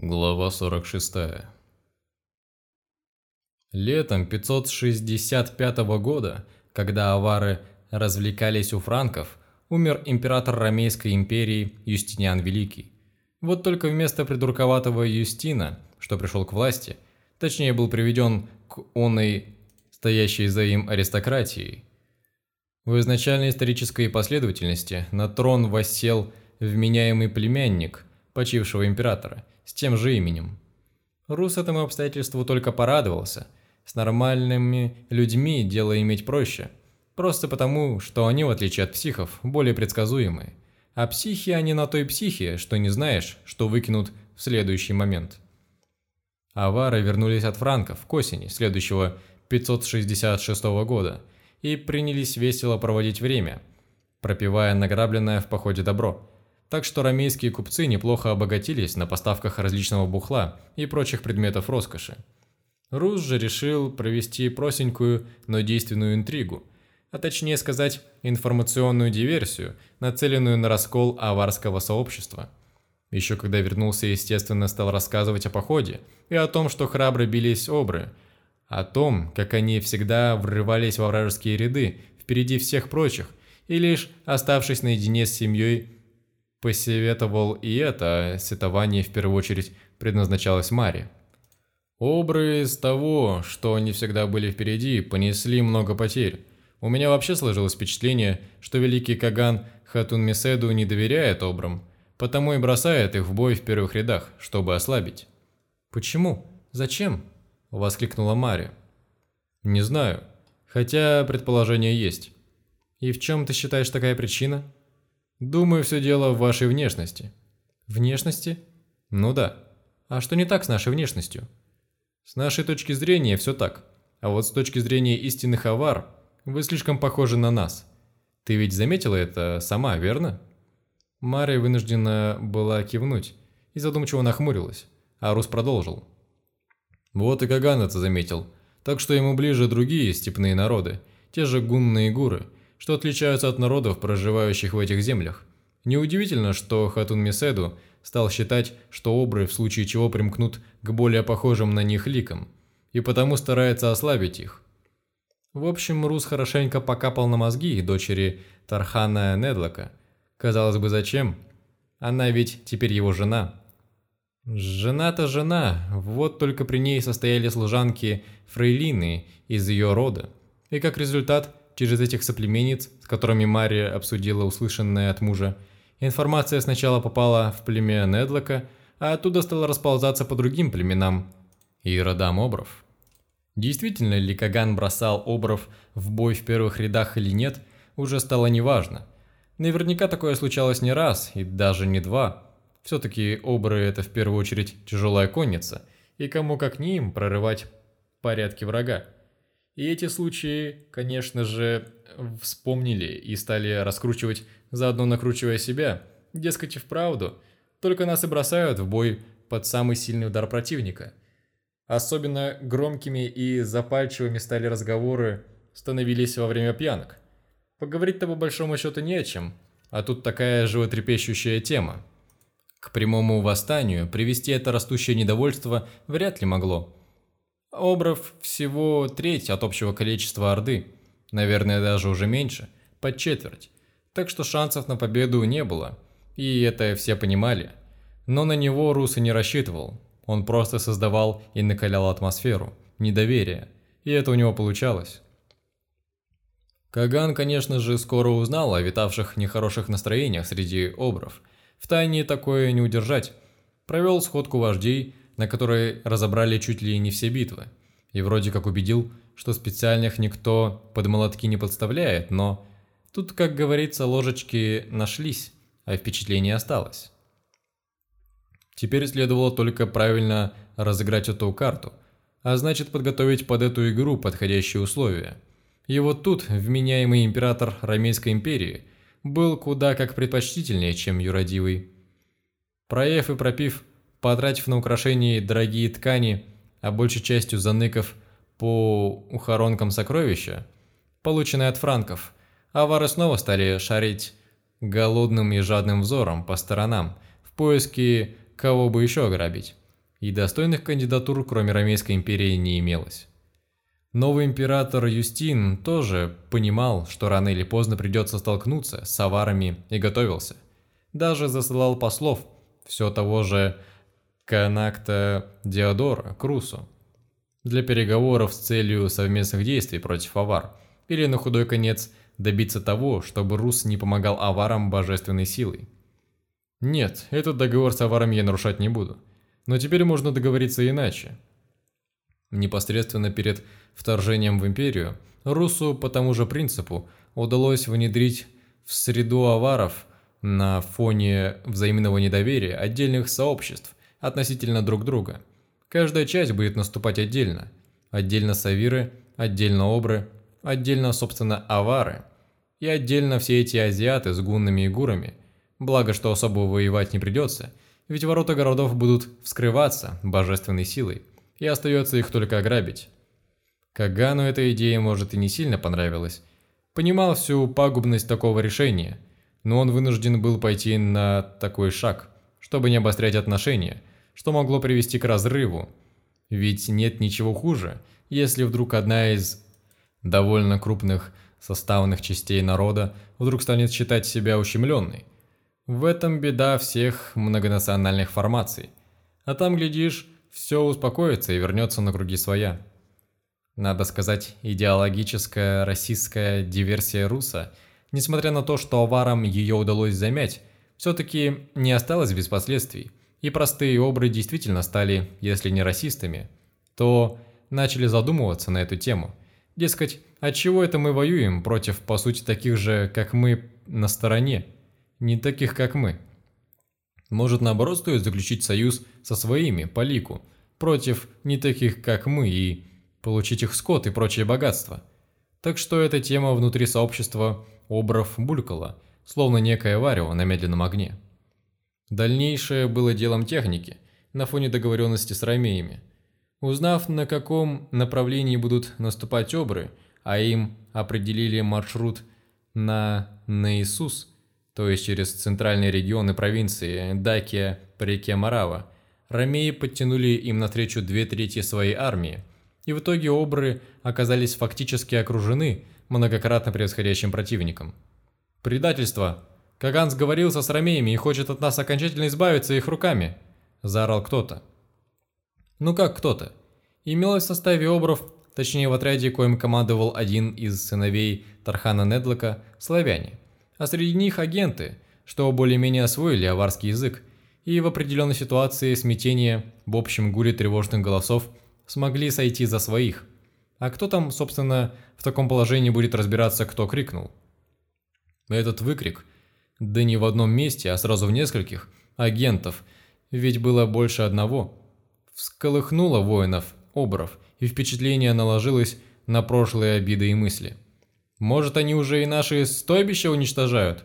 Глава 46. Летом 565 года, когда авары развлекались у франков, умер император Ромейской империи Юстиниан Великий. Вот только вместо придурковатого Юстина, что пришел к власти, точнее был приведен к оной стоящей за им аристократией. В изначальной исторической последовательности на трон воссел вменяемый племянник почившего императора – с тем же именем. Рус этому обстоятельству только порадовался. С нормальными людьми дело иметь проще. Просто потому, что они, в отличие от психов, более предсказуемые. А психи они на той психе, что не знаешь, что выкинут в следующий момент. Авары вернулись от франков к осени следующего 566 года и принялись весело проводить время, пропивая награбленное в походе добро – так что рамейские купцы неплохо обогатились на поставках различного бухла и прочих предметов роскоши. Рус же решил провести простенькую, но действенную интригу, а точнее сказать, информационную диверсию, нацеленную на раскол аварского сообщества. Еще когда вернулся, естественно, стал рассказывать о походе и о том, что храбро бились обры, о том, как они всегда врывались во вражеские ряды, впереди всех прочих, и лишь оставшись наедине с семьей, Посоветовал и это, сетование в первую очередь предназначалось Маре. Обры из того, что они всегда были впереди, понесли много потерь. У меня вообще сложилось впечатление, что великий Каган Хатун Меседу не доверяет обрам, потому и бросает их в бой в первых рядах, чтобы ослабить. «Почему? Зачем?» – воскликнула Мари. «Не знаю, хотя предположение есть». «И в чем ты считаешь такая причина?» Думаю, все дело в вашей внешности. Внешности? Ну да. А что не так с нашей внешностью? С нашей точки зрения все так. А вот с точки зрения истинных авар, вы слишком похожи на нас. Ты ведь заметила это сама, верно? Мария вынуждена была кивнуть и задумчиво нахмурилась, а Рус продолжил. Вот и Каган это заметил, так что ему ближе другие степные народы, те же гунные гуры – что отличаются от народов, проживающих в этих землях. Неудивительно, что Хатун Меседу стал считать, что обры в случае чего примкнут к более похожим на них ликам, и потому старается ослабить их. В общем, Рус хорошенько покапал на мозги дочери Тархана Недлока. Казалось бы, зачем? Она ведь теперь его жена. Жена-то жена, вот только при ней состояли служанки Фрейлины из ее рода. И как результат, через этих соплеменниц, с которыми Мария обсудила услышанное от мужа, информация сначала попала в племя Недлока, а оттуда стала расползаться по другим племенам и родам обров. Действительно ли Каган бросал обров в бой в первых рядах или нет, уже стало неважно. Наверняка такое случалось не раз и даже не два. Все-таки обры – это в первую очередь тяжелая конница, и кому как не им прорывать порядки врага. И эти случаи, конечно же, вспомнили и стали раскручивать, заодно накручивая себя. Дескать, и вправду. Только нас и бросают в бой под самый сильный удар противника. Особенно громкими и запальчивыми стали разговоры, становились во время пьянок. Поговорить-то по большому счету не о чем, а тут такая животрепещущая тема. К прямому восстанию привести это растущее недовольство вряд ли могло. Обров всего треть от общего количества Орды, наверное, даже уже меньше, под четверть, так что шансов на победу не было, и это все понимали. Но на него Рус и не рассчитывал, он просто создавал и накалял атмосферу, недоверие, и это у него получалось. Каган, конечно же, скоро узнал о витавших нехороших настроениях среди обров. В тайне такое не удержать. Провел сходку вождей, на которой разобрали чуть ли не все битвы. И вроде как убедил, что специальных никто под молотки не подставляет, но тут, как говорится, ложечки нашлись, а впечатление осталось. Теперь следовало только правильно разыграть эту карту, а значит подготовить под эту игру подходящие условия. И вот тут вменяемый император Ромейской империи был куда как предпочтительнее, чем юродивый. Проев и пропив потратив на украшения дорогие ткани, а большей частью заныков по ухоронкам сокровища, полученные от франков, авары снова стали шарить голодным и жадным взором по сторонам в поиске кого бы еще ограбить. и достойных кандидатур, кроме Ромейской империи, не имелось. Новый император Юстин тоже понимал, что рано или поздно придется столкнуться с аварами и готовился. Даже засылал послов, все того же Канакта Диодора Крусу, для переговоров с целью совместных действий против авар, или на худой конец добиться того, чтобы Рус не помогал аварам божественной силой. Нет, этот договор с аварами я нарушать не буду. Но теперь можно договориться иначе. Непосредственно перед вторжением в империю, Русу по тому же принципу удалось внедрить в среду аваров на фоне взаимного недоверия отдельных сообществ относительно друг друга. Каждая часть будет наступать отдельно. Отдельно Савиры, отдельно Обры, отдельно, собственно, Авары и отдельно все эти азиаты с гуннами и гурами. Благо, что особо воевать не придется, ведь ворота городов будут вскрываться божественной силой, и остается их только ограбить. Кагану эта идея, может, и не сильно понравилась. Понимал всю пагубность такого решения, но он вынужден был пойти на такой шаг, чтобы не обострять отношения, что могло привести к разрыву. Ведь нет ничего хуже, если вдруг одна из довольно крупных составных частей народа вдруг станет считать себя ущемленной. В этом беда всех многонациональных формаций. А там, глядишь, все успокоится и вернется на круги своя. Надо сказать, идеологическая российская диверсия Руса, несмотря на то, что аварам ее удалось замять, все-таки не осталась без последствий, и простые обры действительно стали, если не расистами, то начали задумываться на эту тему. Дескать, от чего это мы воюем против, по сути, таких же, как мы, на стороне, не таких, как мы? Может, наоборот, стоит заключить союз со своими, по лику, против не таких, как мы, и получить их скот и прочие богатства. Так что эта тема внутри сообщества обров булькала, словно некое варево на медленном огне. Дальнейшее было делом техники, на фоне договоренности с ромеями. Узнав, на каком направлении будут наступать обры, а им определили маршрут на Наисус, то есть через центральные регионы провинции Дакия по реке Марава, ромеи подтянули им навстречу две трети своей армии, и в итоге обры оказались фактически окружены многократно превосходящим противником. «Предательство! Каган сговорился с ромеями и хочет от нас окончательно избавиться их руками!» – заорал кто-то. Ну как кто-то? Имелось в составе обров, точнее в отряде, коим командовал один из сыновей Тархана Недлока, славяне. А среди них агенты, что более-менее освоили аварский язык, и в определенной ситуации смятения в общем гуле тревожных голосов – смогли сойти за своих. А кто там, собственно, в таком положении будет разбираться, кто крикнул? Этот выкрик, да не в одном месте, а сразу в нескольких, агентов, ведь было больше одного, всколыхнуло воинов, обров, и впечатление наложилось на прошлые обиды и мысли. «Может, они уже и наши стойбища уничтожают?»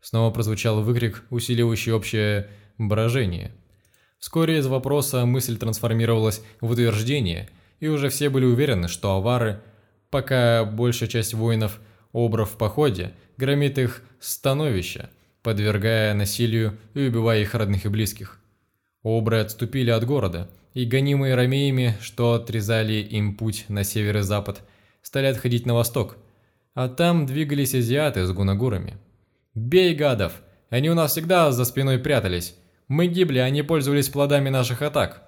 Снова прозвучал выкрик, усиливающий общее брожение. Вскоре из вопроса мысль трансформировалась в утверждение, и уже все были уверены, что авары, пока большая часть воинов обров в походе, громит их становища, подвергая насилию и убивая их родных и близких. Обры отступили от города, и гонимые ромеями, что отрезали им путь на север и запад, стали отходить на восток, а там двигались азиаты с гунагурами. «Бей гадов! Они у нас всегда за спиной прятались!» Мы гибли, они пользовались плодами наших атак.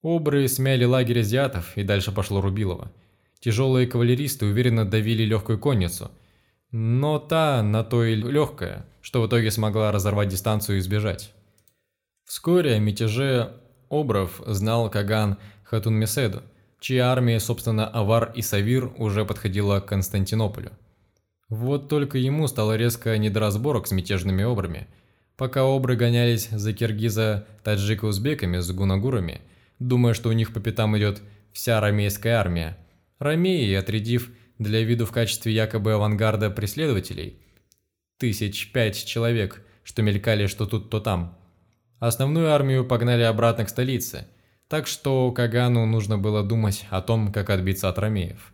Обры смяли лагерь азиатов, и дальше пошло Рубилово. Тяжелые кавалеристы уверенно давили легкую конницу, но та на то и легкая, что в итоге смогла разорвать дистанцию и сбежать. Вскоре о мятеже Обров знал Каган Хатунмеседу, чья армия, собственно, Авар и Савир уже подходила к Константинополю. Вот только ему стало резко не до разборок с мятежными обрами – Пока обры гонялись за киргиза таджико-узбеками с гунагурами, думая, что у них по пятам идет вся рамейская армия, ромеи, отрядив для виду в качестве якобы авангарда преследователей, тысяч пять человек, что мелькали что тут, то там, основную армию погнали обратно к столице, так что Кагану нужно было думать о том, как отбиться от ромеев.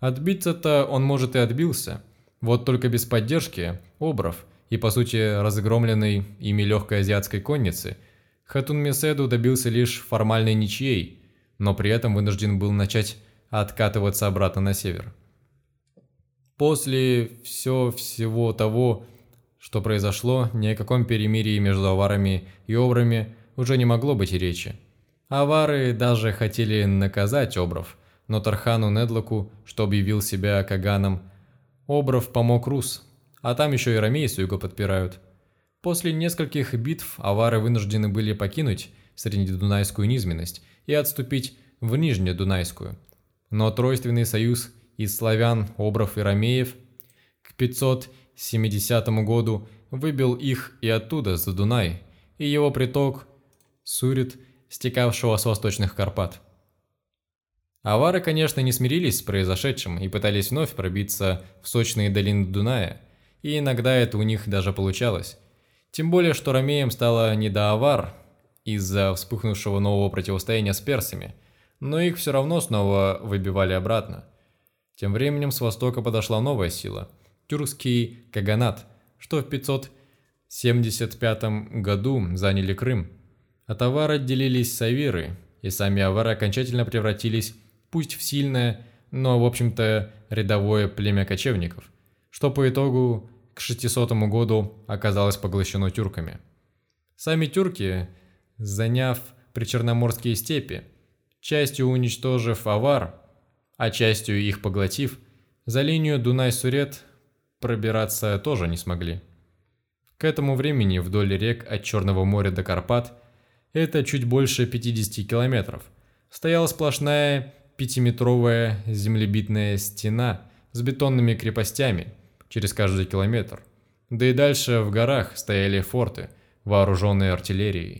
Отбиться-то он, может, и отбился, вот только без поддержки, обров – и по сути разгромленной ими легкой азиатской конницы, Хатун Меседу добился лишь формальной ничьей, но при этом вынужден был начать откатываться обратно на север. После все всего того, что произошло, ни о каком перемирии между аварами и обрами уже не могло быть и речи. Авары даже хотели наказать обров, но Тархану Недлоку, что объявил себя Каганом, обров помог Рус, а там еще и ромеи с юга подпирают. После нескольких битв авары вынуждены были покинуть Среднедунайскую низменность и отступить в Нижнедунайскую. Но тройственный союз из славян, обров и ромеев к 570 году выбил их и оттуда, за Дунай, и его приток Сурит, стекавшего с восточных Карпат. Авары, конечно, не смирились с произошедшим и пытались вновь пробиться в сочные долины Дуная, и иногда это у них даже получалось. Тем более, что ромеям стало не до авар из-за вспыхнувшего нового противостояния с персами, но их все равно снова выбивали обратно. Тем временем с востока подошла новая сила – тюркский Каганат, что в 575 году заняли Крым. От авар отделились савиры, и сами авары окончательно превратились пусть в сильное, но в общем-то рядовое племя кочевников, что по итогу к 600 году оказалось поглощено тюрками. Сами тюрки, заняв причерноморские степи, частью уничтожив авар, а частью их поглотив, за линию Дунай-Сурет пробираться тоже не смогли. К этому времени вдоль рек от Черного моря до Карпат, это чуть больше 50 километров, стояла сплошная пятиметровая землебитная стена с бетонными крепостями через каждый километр. Да и дальше в горах стояли форты, вооруженные артиллерией.